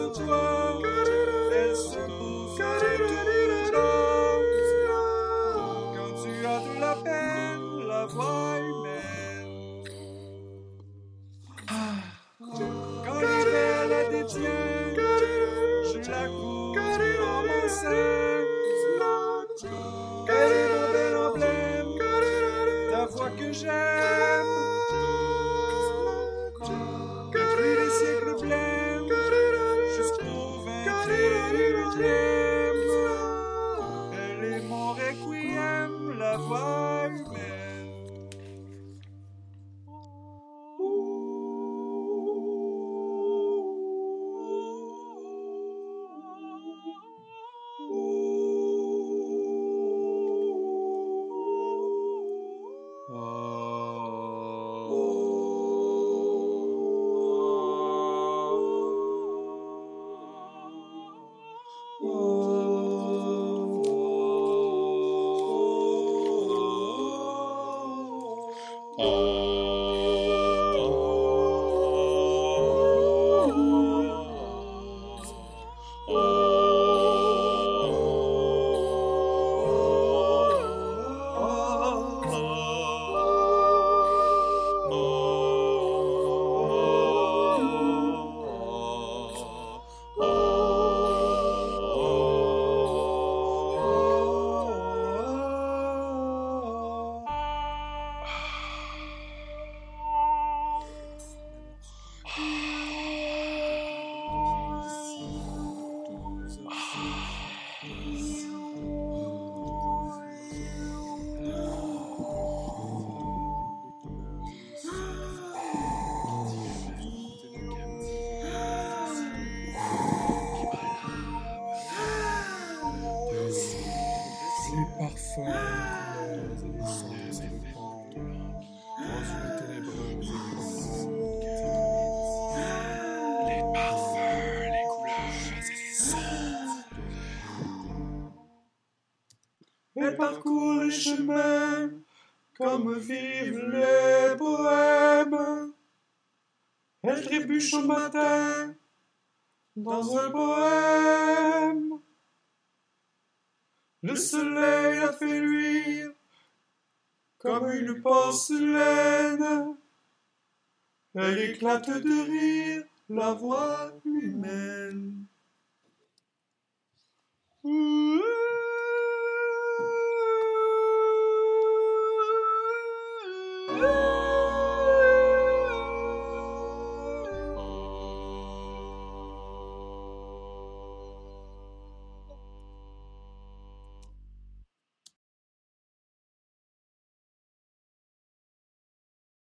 Quand tu as de la peine, la voix humaine. Quand l'hiver la je la cours dans mon sein. Elle est voix que j'aime. Oh. Magie parfaite, ah. les innocents répandent dans une et Les parfums, les couleurs et les sons. Et parcourt les chemins comme vivent les poèmes. Elle trébuche au matin dans un poème. Le soleil la fait luire comme une porcelaine. Elle éclate de rire, la voix humaine.